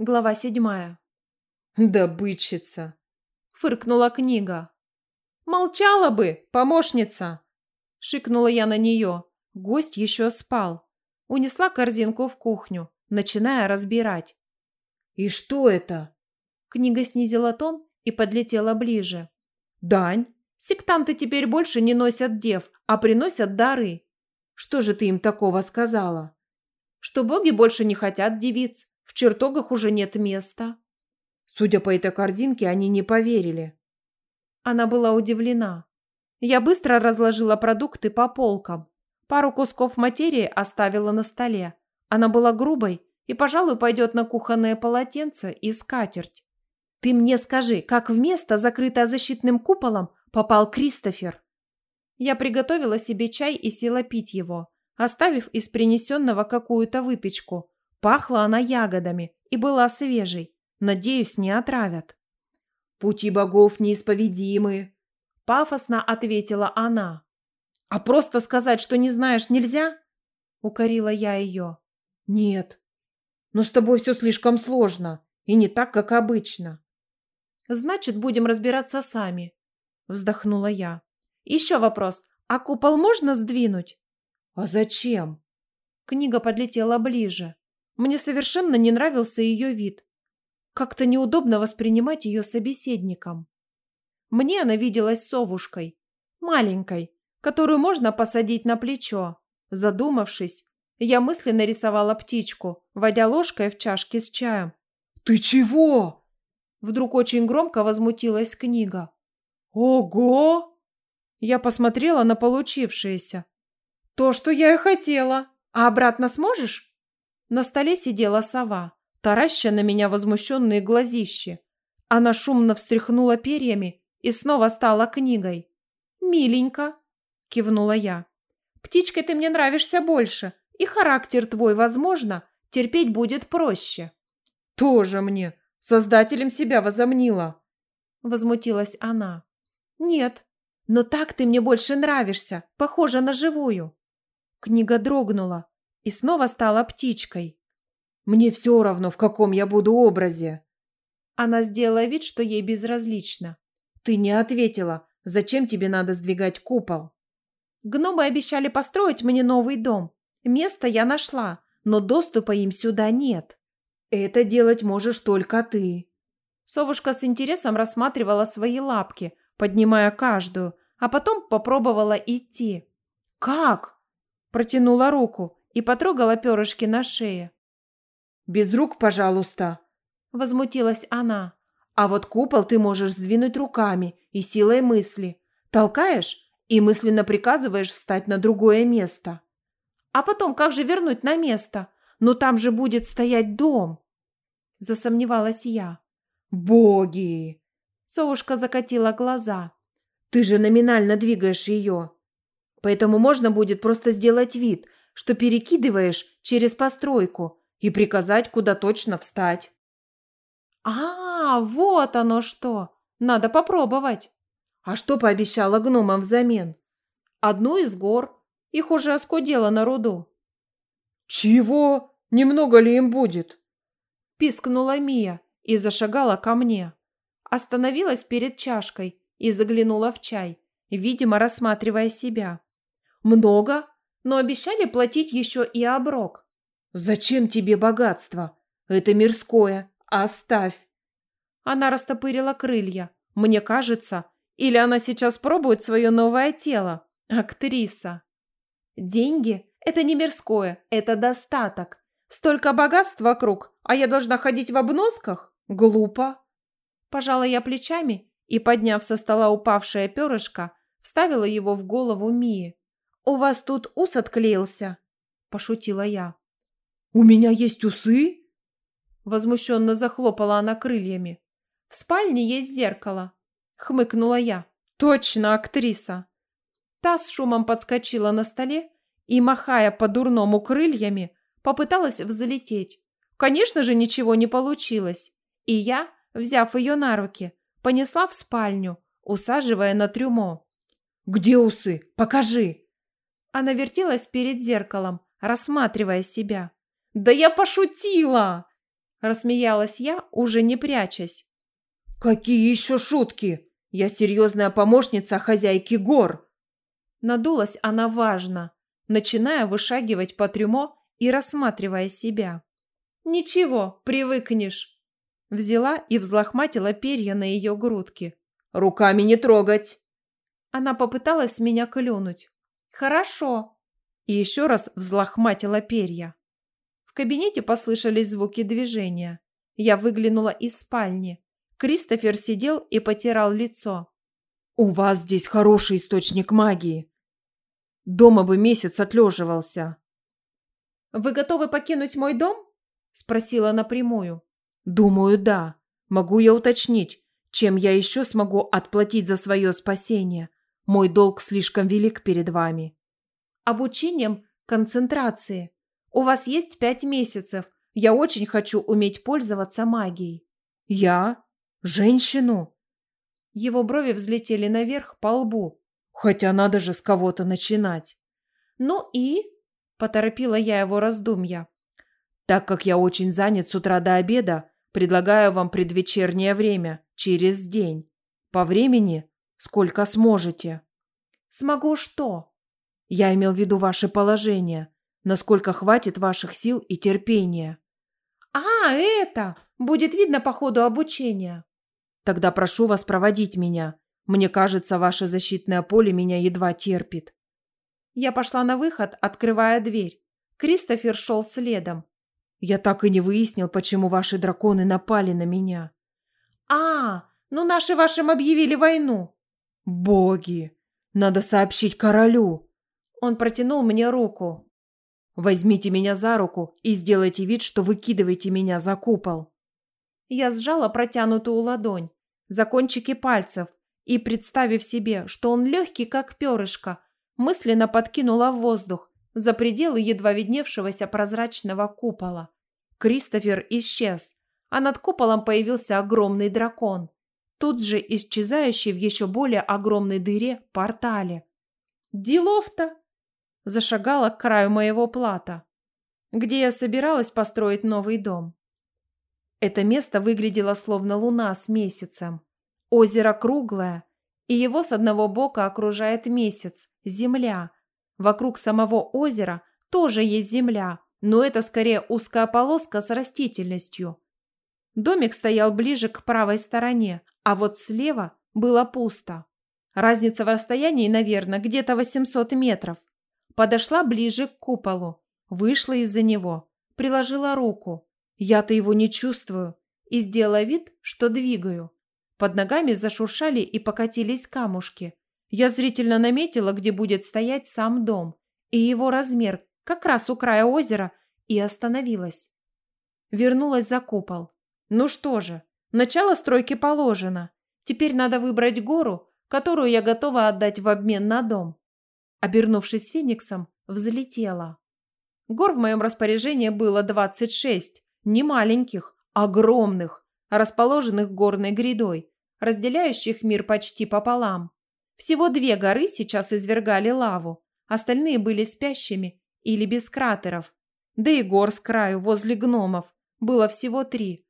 Глава седьмая. «Добытчица!» – фыркнула книга. «Молчала бы, помощница!» – шикнула я на нее. Гость еще спал. Унесла корзинку в кухню, начиная разбирать. «И что это?» Книга снизила тон и подлетела ближе. «Дань, сектанты теперь больше не носят дев, а приносят дары. Что же ты им такого сказала?» «Что боги больше не хотят девиц, в чертогах уже нет места. Судя по этой корзинке, они не поверили. Она была удивлена. Я быстро разложила продукты по полкам. Пару кусков материи оставила на столе. Она была грубой и, пожалуй, пойдет на кухонное полотенце и скатерть. «Ты мне скажи, как в место, закрытое защитным куполом, попал Кристофер?» Я приготовила себе чай и села пить его, оставив из принесенного какую-то выпечку. Пахла она ягодами и была свежей. Надеюсь, не отравят. «Пути богов неисповедимы», – пафосно ответила она. «А просто сказать, что не знаешь, нельзя?» – укорила я ее. «Нет. Но с тобой все слишком сложно и не так, как обычно». «Значит, будем разбираться сами», – вздохнула я. «Еще вопрос. А купол можно сдвинуть?» «А зачем?» Книга подлетела ближе. Мне совершенно не нравился ее вид. Как-то неудобно воспринимать ее собеседником. Мне она виделась совушкой, маленькой, которую можно посадить на плечо. Задумавшись, я мысленно рисовала птичку, водя ложкой в чашке с чаем. «Ты чего?» Вдруг очень громко возмутилась книга. «Ого!» Я посмотрела на получившееся. «То, что я и хотела. А обратно сможешь?» На столе сидела сова, тараща на меня возмущенные глазищи. Она шумно встряхнула перьями и снова стала книгой. «Миленько», – кивнула я. «Птичкой ты мне нравишься больше, и характер твой, возможно, терпеть будет проще». «Тоже мне, создателем себя возомнила», – возмутилась она. «Нет, но так ты мне больше нравишься, похожа на живую». Книга дрогнула, и снова стала птичкой. «Мне все равно, в каком я буду образе». Она сделала вид, что ей безразлично. «Ты не ответила. Зачем тебе надо сдвигать купол?» «Гномы обещали построить мне новый дом. Место я нашла, но доступа им сюда нет». «Это делать можешь только ты». Совушка с интересом рассматривала свои лапки, поднимая каждую, а потом попробовала идти. «Как?» Протянула руку и потрогала перышки на шее. «Без рук, пожалуйста», – возмутилась она. «А вот купол ты можешь сдвинуть руками и силой мысли. Толкаешь и мысленно приказываешь встать на другое место. А потом как же вернуть на место? Ну там же будет стоять дом!» Засомневалась я. «Боги!» Совушка закатила глаза. «Ты же номинально двигаешь ее. Поэтому можно будет просто сделать вид, что перекидываешь через постройку и приказать, куда точно встать. А, вот оно что. Надо попробовать. А что пообещала гномам взамен? Одну из гор. Их уже оскудело на руду. Чего? Немного ли им будет? Пискнула Мия и зашагала ко мне. Остановилась перед чашкой и заглянула в чай, видимо, рассматривая себя. Много? Но обещали платить еще и оброк. «Зачем тебе богатство? Это мирское. Оставь!» Она растопырила крылья. Мне кажется, или она сейчас пробует свое новое тело. Актриса. Деньги – это не мирское, это достаток. Столько богатств вокруг, а я должна ходить в обносках? Глупо. Пожала я плечами и, подняв со стола упавшее перышко, вставила его в голову Мии. «У вас тут ус отклеился», – пошутила я. «У меня есть усы?» Возмущенно захлопала она крыльями. «В спальне есть зеркало», – хмыкнула я. «Точно актриса!» Та с шумом подскочила на столе и, махая по-дурному крыльями, попыталась взлететь. Конечно же, ничего не получилось. И я, взяв ее на руки, понесла в спальню, усаживая на трюмо. «Где усы? Покажи!» Она вертелась перед зеркалом, рассматривая себя. «Да я пошутила!» Рассмеялась я, уже не прячась. «Какие еще шутки? Я серьезная помощница хозяйки гор!» Надулась она важно, начиная вышагивать по трюмо и рассматривая себя. «Ничего, привыкнешь!» Взяла и взлохматила перья на ее грудке. «Руками не трогать!» Она попыталась меня клюнуть. «Хорошо!» И еще раз взлохматила перья. В кабинете послышались звуки движения. Я выглянула из спальни. Кристофер сидел и потирал лицо. «У вас здесь хороший источник магии. Дома бы месяц отлеживался». «Вы готовы покинуть мой дом?» Спросила напрямую. «Думаю, да. Могу я уточнить, чем я еще смогу отплатить за свое спасение? Мой долг слишком велик перед вами». «Обучением концентрации. У вас есть пять месяцев. Я очень хочу уметь пользоваться магией». «Я? Женщину?» Его брови взлетели наверх по лбу. «Хотя надо же с кого-то начинать». «Ну и?» – поторопила я его раздумья. Так как я очень занят с утра до обеда, предлагаю вам предвечернее время, через день. По времени, сколько сможете. Смогу что? Я имел в виду ваше положение, насколько хватит ваших сил и терпения. А, это! Будет видно по ходу обучения. Тогда прошу вас проводить меня. Мне кажется, ваше защитное поле меня едва терпит. Я пошла на выход, открывая дверь. Кристофер шел следом. Я так и не выяснил, почему ваши драконы напали на меня. А, ну наши вашим объявили войну. Боги, надо сообщить королю. Он протянул мне руку. Возьмите меня за руку и сделайте вид, что выкидываете меня за купол. Я сжала протянутую ладонь за кончики пальцев и, представив себе, что он легкий, как перышко, мысленно подкинула в воздух за пределы едва видневшегося прозрачного купола. Кристофер исчез, а над куполом появился огромный дракон, тут же исчезающий в еще более огромной дыре портале. «Делов-то!» Зашагала к краю моего плата, где я собиралась построить новый дом. Это место выглядело словно луна с месяцем. Озеро круглое, и его с одного бока окружает месяц, земля, Вокруг самого озера тоже есть земля, но это скорее узкая полоска с растительностью. Домик стоял ближе к правой стороне, а вот слева было пусто. Разница в расстоянии, наверное, где-то 800 метров. Подошла ближе к куполу, вышла из-за него, приложила руку. Я-то его не чувствую. И сделала вид, что двигаю. Под ногами зашуршали и покатились камушки. Я зрительно наметила, где будет стоять сам дом, и его размер, как раз у края озера, и остановилась. Вернулась за купол. Ну что же, начало стройки положено. Теперь надо выбрать гору, которую я готова отдать в обмен на дом. Обернувшись фениксом, взлетела. Гор в моем распоряжении было 26, не маленьких, огромных, расположенных горной грядой, разделяющих мир почти пополам. Всего две горы сейчас извергали лаву, остальные были спящими или без кратеров. Да и гор с краю возле гномов было всего три.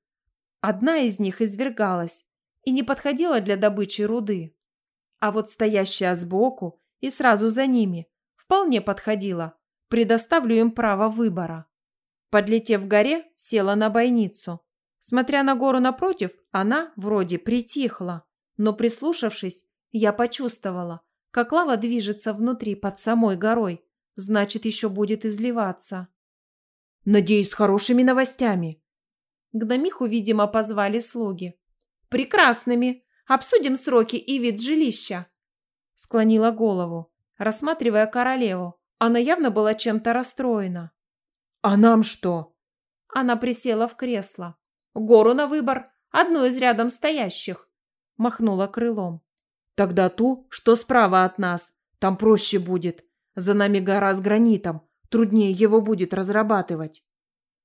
Одна из них извергалась и не подходила для добычи руды. А вот стоящая сбоку и сразу за ними вполне подходила. Предоставлю им право выбора. Подлетев к горе, села на бойницу. Смотря на гору напротив, она вроде притихла, но прислушавшись, я почувствовала, как лава движется внутри под самой горой. Значит, еще будет изливаться. Надеюсь, с хорошими новостями. Гномиху, видимо, позвали слуги. Прекрасными. Обсудим сроки и вид жилища. Склонила голову, рассматривая королеву. Она явно была чем-то расстроена. А нам что? Она присела в кресло. Гору на выбор, одну из рядом стоящих. Махнула крылом. Тогда ту, что справа от нас. Там проще будет. За нами гора с гранитом. Труднее его будет разрабатывать.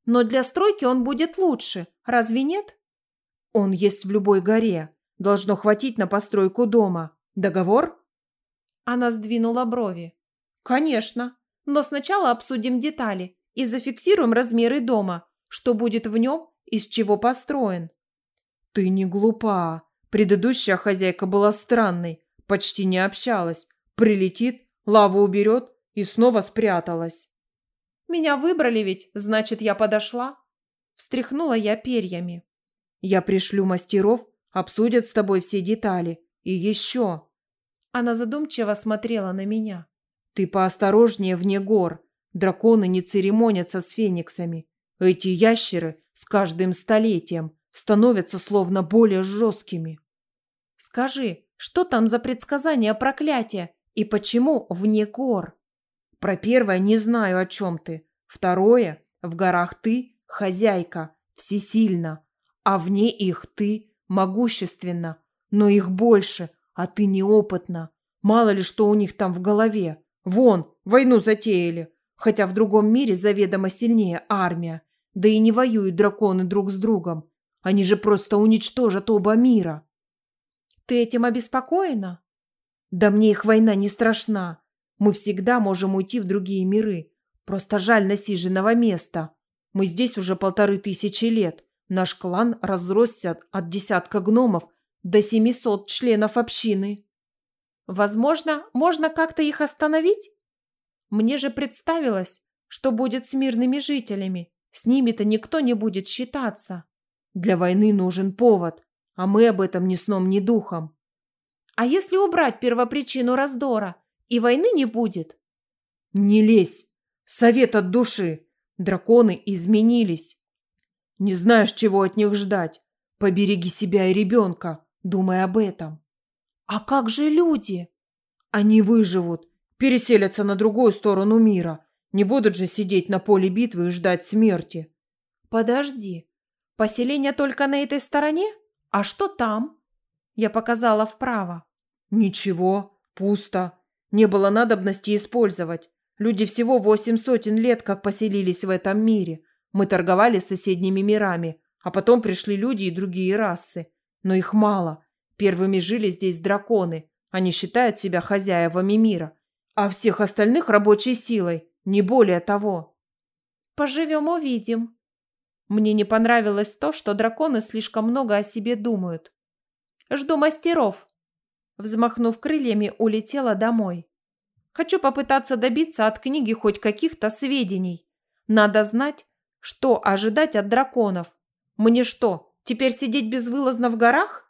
Но для стройки он будет лучше. Разве нет? Он есть в любой горе. Должно хватить на постройку дома. Договор? Она сдвинула брови. Конечно. Но сначала обсудим детали и зафиксируем размеры дома, что будет в нем из чего построен. Ты не глупа. Предыдущая хозяйка была странной, почти не общалась. Прилетит, лаву уберет и снова спряталась. Меня выбрали ведь, значит, я подошла. Встряхнула я перьями. Я пришлю мастеров, обсудят с тобой все детали. И еще. Она задумчиво смотрела на меня. Ты поосторожнее вне гор. Драконы не церемонятся с фениксами. Эти ящеры с каждым столетием становятся словно более жесткими. Скажи, что там за предсказание проклятия и почему вне гор? Про первое не знаю, о чем ты. Второе, в горах ты хозяйка, всесильна, а вне их ты могущественна, но их больше, а ты неопытна. Мало ли что у них там в голове. Вон, войну затеяли, хотя в другом мире заведомо сильнее армия. Да и не воюют драконы друг с другом. Они же просто уничтожат оба мира. Ты этим обеспокоена? Да мне их война не страшна. Мы всегда можем уйти в другие миры. Просто жаль насиженного места. Мы здесь уже полторы тысячи лет. Наш клан разросся от десятка гномов до семисот членов общины. Возможно, можно как-то их остановить? Мне же представилось, что будет с мирными жителями. С ними-то никто не будет считаться. Для войны нужен повод, а мы об этом ни сном, ни духом. А если убрать первопричину раздора, и войны не будет? Не лезь. Совет от души. Драконы изменились. Не знаешь, чего от них ждать. Побереги себя и ребенка, думай об этом. А как же люди? Они выживут, переселятся на другую сторону мира. Не будут же сидеть на поле битвы и ждать смерти. Подожди. Поселение только на этой стороне? А что там? Я показала вправо. Ничего, пусто. Не было надобности использовать. Люди всего восемь сотен лет как поселились в этом мире. Мы торговали с соседними мирами, а потом пришли люди и другие расы. Но их мало. Первыми жили здесь драконы. Они считают себя хозяевами мира. А всех остальных рабочей силой. Не более того. Поживем увидим. Мне не понравилось то, что драконы слишком много о себе думают. Жду мастеров. Взмахнув крыльями, улетела домой. Хочу попытаться добиться от книги хоть каких-то сведений. Надо знать, что ожидать от драконов. Мне что, теперь сидеть безвылазно в горах?